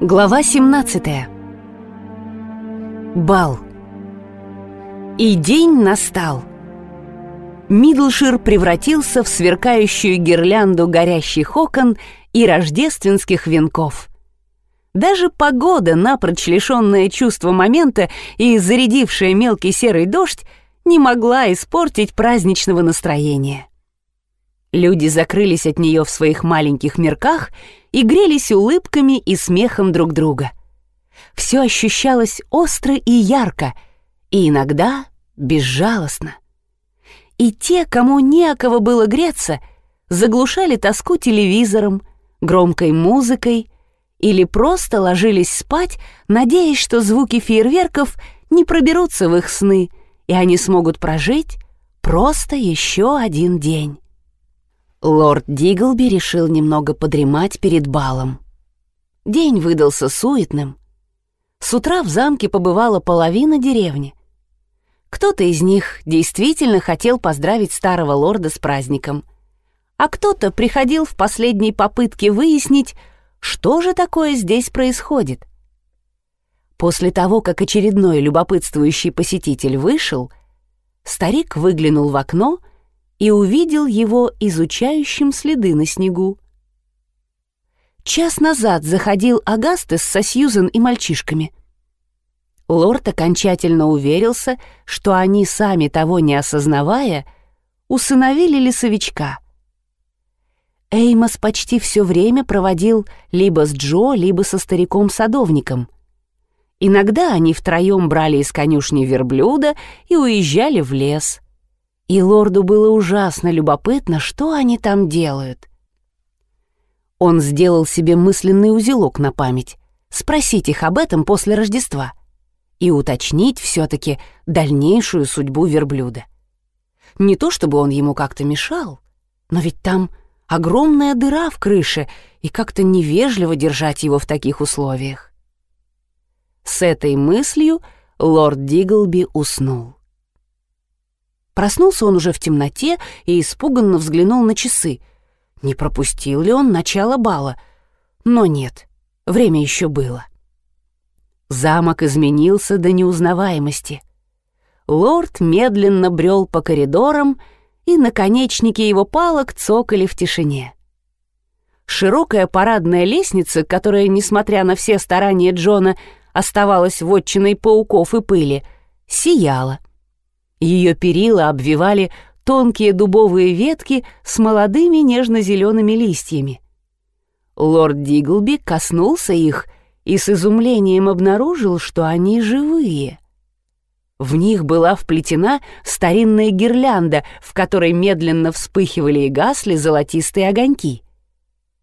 Глава 17 Бал И день настал. Мидлшир превратился в сверкающую гирлянду горящих окон и рождественских венков. Даже погода, напрочь лишенная чувства момента и зарядившая мелкий серый дождь, не могла испортить праздничного настроения. Люди закрылись от нее в своих маленьких мирках и грелись улыбками и смехом друг друга. Все ощущалось остро и ярко, и иногда безжалостно. И те, кому не о кого было греться, заглушали тоску телевизором, громкой музыкой или просто ложились спать, надеясь, что звуки фейерверков не проберутся в их сны, и они смогут прожить просто еще один день. Лорд Диглби решил немного подремать перед балом. День выдался суетным. С утра в замке побывала половина деревни. Кто-то из них действительно хотел поздравить старого лорда с праздником, а кто-то приходил в последней попытке выяснить, что же такое здесь происходит. После того, как очередной любопытствующий посетитель вышел, старик выглянул в окно и увидел его изучающим следы на снегу. Час назад заходил Агастес со Сьюзен и мальчишками. Лорд окончательно уверился, что они, сами того не осознавая, усыновили лесовичка. Эймос почти все время проводил либо с Джо, либо со стариком-садовником. Иногда они втроем брали из конюшни верблюда и уезжали в лес — и лорду было ужасно любопытно, что они там делают. Он сделал себе мысленный узелок на память, спросить их об этом после Рождества и уточнить все-таки дальнейшую судьбу верблюда. Не то чтобы он ему как-то мешал, но ведь там огромная дыра в крыше, и как-то невежливо держать его в таких условиях. С этой мыслью лорд Диглби уснул. Проснулся он уже в темноте и испуганно взглянул на часы. Не пропустил ли он начало бала? Но нет, время еще было. Замок изменился до неузнаваемости. Лорд медленно брел по коридорам, и наконечники его палок цокали в тишине. Широкая парадная лестница, которая, несмотря на все старания Джона, оставалась вотчиной пауков и пыли, сияла — ее перила обвивали тонкие дубовые ветки с молодыми нежно-зелеными листьями. Лорд Диглби коснулся их и с изумлением обнаружил, что они живые. В них была вплетена старинная гирлянда, в которой медленно вспыхивали и гасли золотистые огоньки.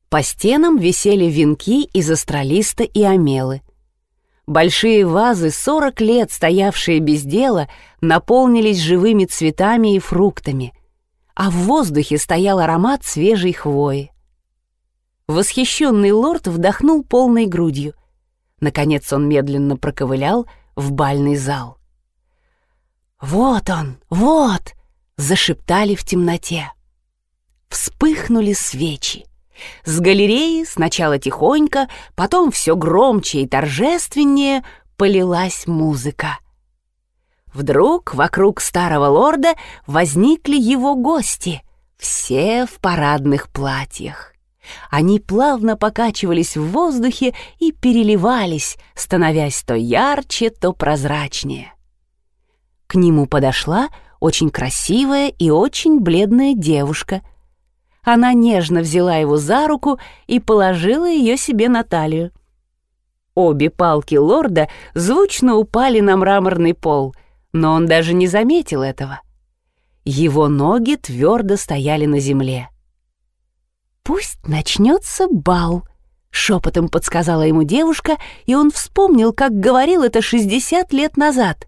По стенам висели венки из астролиста и омелы. Большие вазы, сорок лет стоявшие без дела, наполнились живыми цветами и фруктами, а в воздухе стоял аромат свежей хвои. Восхищенный лорд вдохнул полной грудью. Наконец он медленно проковылял в бальный зал. «Вот он, вот!» — зашептали в темноте. Вспыхнули свечи. С галереи сначала тихонько, потом все громче и торжественнее полилась музыка. Вдруг вокруг старого лорда возникли его гости, все в парадных платьях. Они плавно покачивались в воздухе и переливались, становясь то ярче, то прозрачнее. К нему подошла очень красивая и очень бледная девушка — она нежно взяла его за руку и положила ее себе на талию. Обе палки лорда звучно упали на мраморный пол, но он даже не заметил этого. Его ноги твердо стояли на земле. «Пусть начнется бал», — шепотом подсказала ему девушка, и он вспомнил, как говорил это 60 лет назад.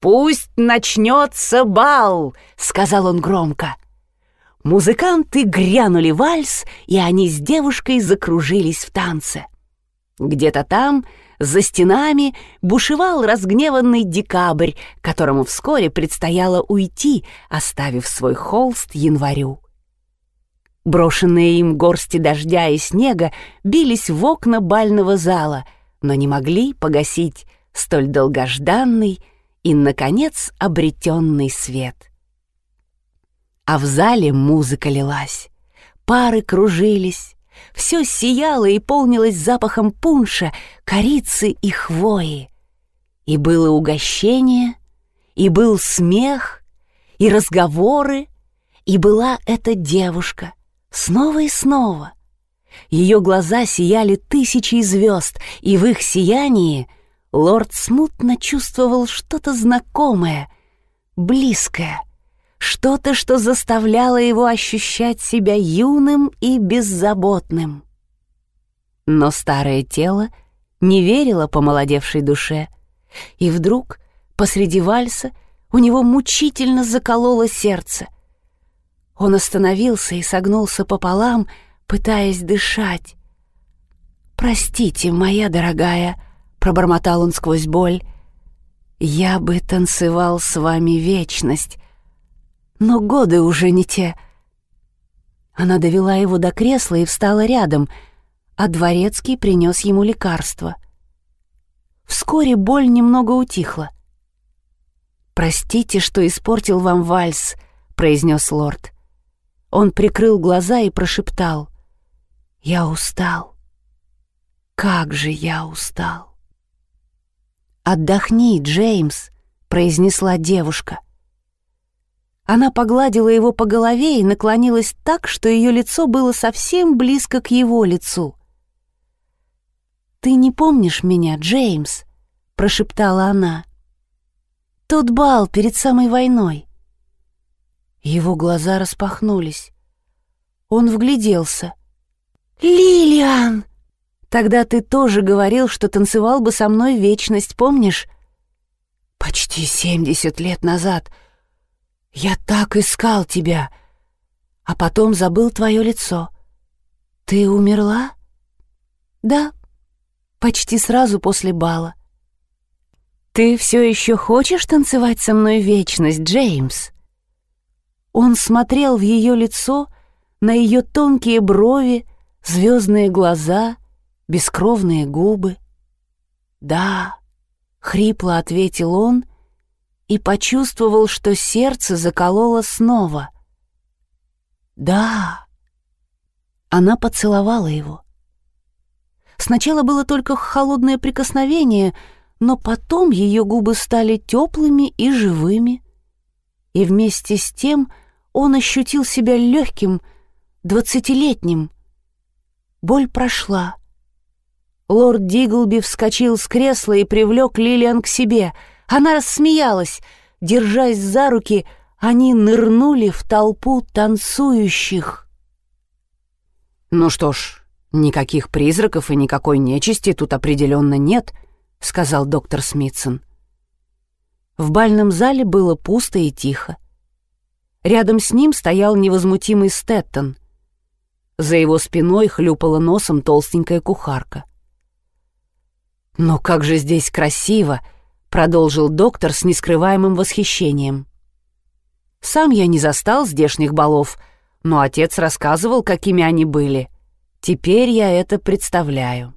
«Пусть начнется бал», — сказал он громко. Музыканты грянули вальс, и они с девушкой закружились в танце. Где-то там, за стенами, бушевал разгневанный декабрь, которому вскоре предстояло уйти, оставив свой холст январю. Брошенные им горсти дождя и снега бились в окна бального зала, но не могли погасить столь долгожданный и, наконец, обретенный свет. А в зале музыка лилась, пары кружились, все сияло и полнилось запахом пунша, корицы и хвои. И было угощение, и был смех, и разговоры, и была эта девушка снова и снова. Ее глаза сияли тысячи звезд, и в их сиянии лорд смутно чувствовал что-то знакомое, близкое, что-то, что заставляло его ощущать себя юным и беззаботным. Но старое тело не верило помолодевшей душе, и вдруг посреди вальса у него мучительно закололо сердце. Он остановился и согнулся пополам, пытаясь дышать. «Простите, моя дорогая», — пробормотал он сквозь боль, — «я бы танцевал с вами вечность, но годы уже не те». Она довела его до кресла и встала рядом, а дворецкий принес ему лекарство. Вскоре боль немного утихла. «Простите, что испортил вам вальс», — произнес лорд. Он прикрыл глаза и прошептал. «Я устал. Как же я устал!» «Отдохни, Джеймс», — произнесла девушка. Она погладила его по голове и наклонилась так, что ее лицо было совсем близко к его лицу. «Ты не помнишь меня, Джеймс?» — прошептала она. «Тот бал перед самой войной». Его глаза распахнулись. Он вгляделся. «Лилиан!» «Тогда ты тоже говорил, что танцевал бы со мной вечность, помнишь?» «Почти семьдесят лет назад», я так искал тебя, а потом забыл твое лицо. Ты умерла? Да, почти сразу после бала. Ты все еще хочешь танцевать со мной вечность, Джеймс? Он смотрел в ее лицо, на ее тонкие брови, звездные глаза, бескровные губы. «Да», — хрипло ответил он, — и почувствовал, что сердце закололо снова. «Да!» Она поцеловала его. Сначала было только холодное прикосновение, но потом ее губы стали теплыми и живыми. И вместе с тем он ощутил себя легким, двадцатилетним. Боль прошла. Лорд Диглби вскочил с кресла и привлек Лилиан к себе — она рассмеялась. Держась за руки, они нырнули в толпу танцующих. «Ну что ж, никаких призраков и никакой нечисти тут определенно нет», — сказал доктор Смитсон. В бальном зале было пусто и тихо. Рядом с ним стоял невозмутимый Стэттон. За его спиной хлюпала носом толстенькая кухарка. «Но как же здесь красиво!» Продолжил доктор с нескрываемым восхищением. Сам я не застал здешних балов, но отец рассказывал, какими они были. Теперь я это представляю.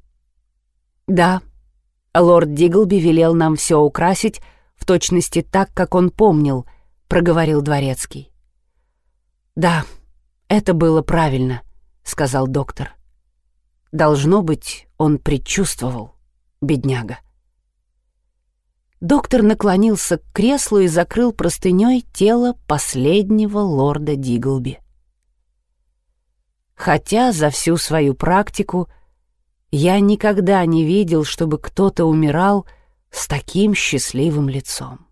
Да, лорд Диглби велел нам все украсить в точности так, как он помнил, проговорил дворецкий. Да, это было правильно, сказал доктор. Должно быть, он предчувствовал, бедняга. Доктор наклонился к креслу и закрыл простыней тело последнего лорда Диглби. Хотя за всю свою практику я никогда не видел, чтобы кто-то умирал с таким счастливым лицом.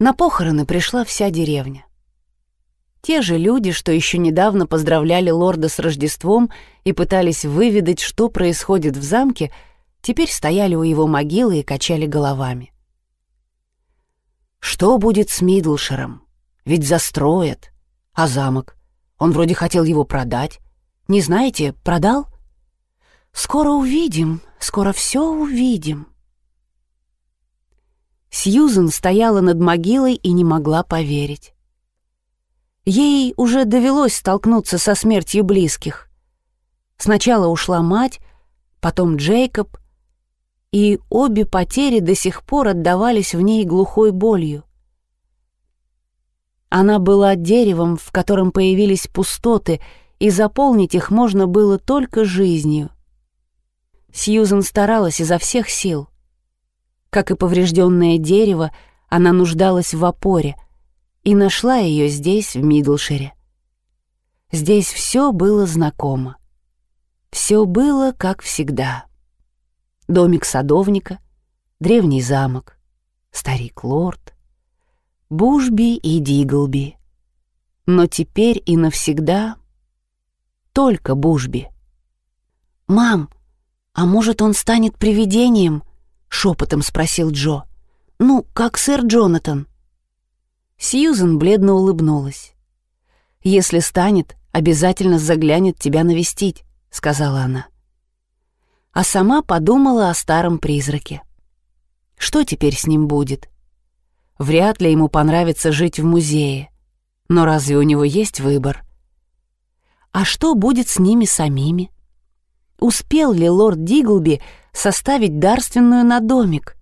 На похороны пришла вся деревня. Те же люди, что еще недавно поздравляли лорда с Рождеством и пытались выведать, что происходит в замке — теперь стояли у его могилы и качали головами. Что будет с Мидлшером? Ведь застроят. А замок? Он вроде хотел его продать. Не знаете, продал? Скоро увидим, скоро все увидим. Сьюзен стояла над могилой и не могла поверить. Ей уже довелось столкнуться со смертью близких. Сначала ушла мать, потом Джейкоб, и обе потери до сих пор отдавались в ней глухой болью. Она была деревом, в котором появились пустоты, и заполнить их можно было только жизнью. Сьюзен старалась изо всех сил. Как и поврежденное дерево, она нуждалась в опоре и нашла ее здесь, в Мидлшире. Здесь все было знакомо. Все было как всегда. Домик садовника, древний замок, старик-лорд, Бушби и Диглби. Но теперь и навсегда только Бушби. «Мам, а может, он станет привидением?» — шепотом спросил Джо. «Ну, как сэр Джонатан». Сьюзен бледно улыбнулась. «Если станет, обязательно заглянет тебя навестить», — сказала она. А сама подумала о старом призраке. Что теперь с ним будет? Вряд ли ему понравится жить в музее. Но разве у него есть выбор? А что будет с ними самими? Успел ли лорд Диглби составить дарственную на домик?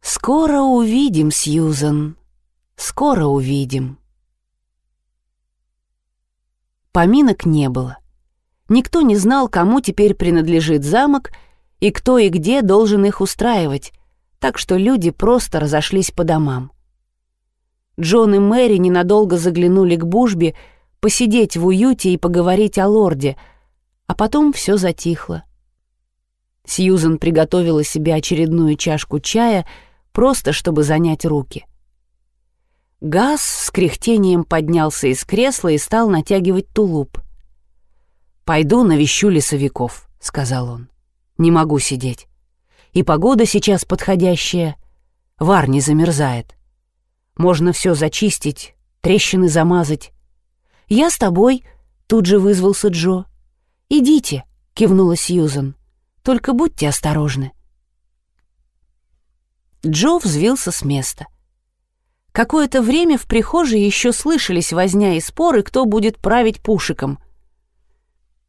«Скоро увидим, Сьюзан, скоро увидим». Поминок не было. Никто не знал, кому теперь принадлежит замок и кто и где должен их устраивать, так что люди просто разошлись по домам. Джон и Мэри ненадолго заглянули к Бужбе посидеть в уюте и поговорить о лорде, а потом все затихло. Сьюзен приготовила себе очередную чашку чая, просто чтобы занять руки. Газ с кряхтением поднялся из кресла и стал натягивать тулуп. «Пойду навещу лесовиков», — сказал он. «Не могу сидеть и погода сейчас подходящая. Вар не замерзает. Можно все зачистить, трещины замазать. «Я с тобой», — тут же вызвался Джо. «Идите», — кивнула Сьюзан. «Только будьте осторожны». Джо взвился с места. Какое-то время в прихожей еще слышались возня и споры, кто будет править пушиком.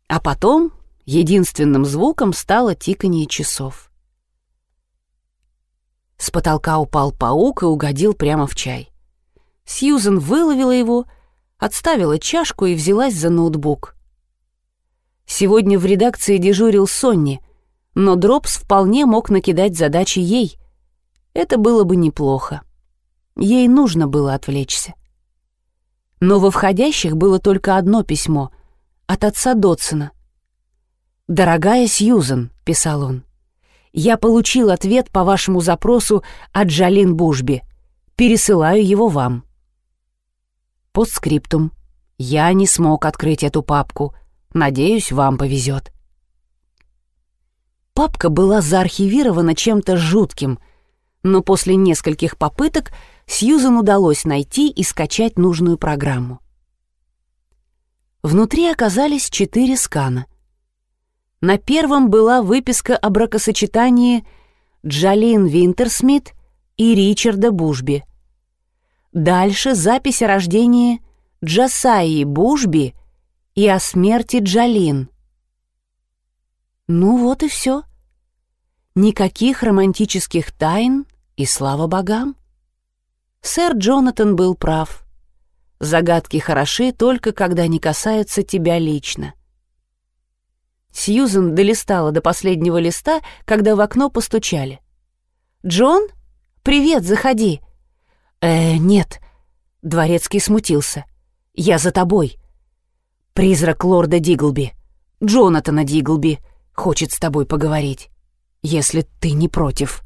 А потом единственным звуком стало тиканье часов. С потолка упал паук и угодил прямо в чай. Сьюзен выловила его, отставила чашку и взялась за ноутбук. Сегодня в редакции дежурил Сонни, но Дропс вполне мог накидать задачи ей. Это было бы неплохо. Ей нужно было отвлечься. Но во входящих было только одно письмо от отца Дотсона. «Дорогая Сьюзен», — писал он, — я получил ответ по вашему запросу от Джалин Бужби. Пересылаю его вам. Постскриптум. Я не смог открыть эту папку. Надеюсь, вам повезет. Папка была заархивирована чем-то жутким, но после нескольких попыток Сьюзан удалось найти и скачать нужную программу. Внутри оказались четыре скана. На первом была выписка о бракосочетании Джалин Винтерсмит и Ричарда Бушби. Дальше запись о рождении Джасаи Бушби и о смерти Джалин. Ну вот и все. Никаких романтических тайн и слава богам. Сэр Джонатан был прав. Загадки хороши только когда не касаются тебя лично. Сьюзен долистала до последнего листа, когда в окно постучали. «Джон? Привет, заходи!» «Э, нет». Дворецкий смутился. «Я за тобой. Призрак лорда Диглби, Джонатана Диглби, хочет с тобой поговорить, если ты не против».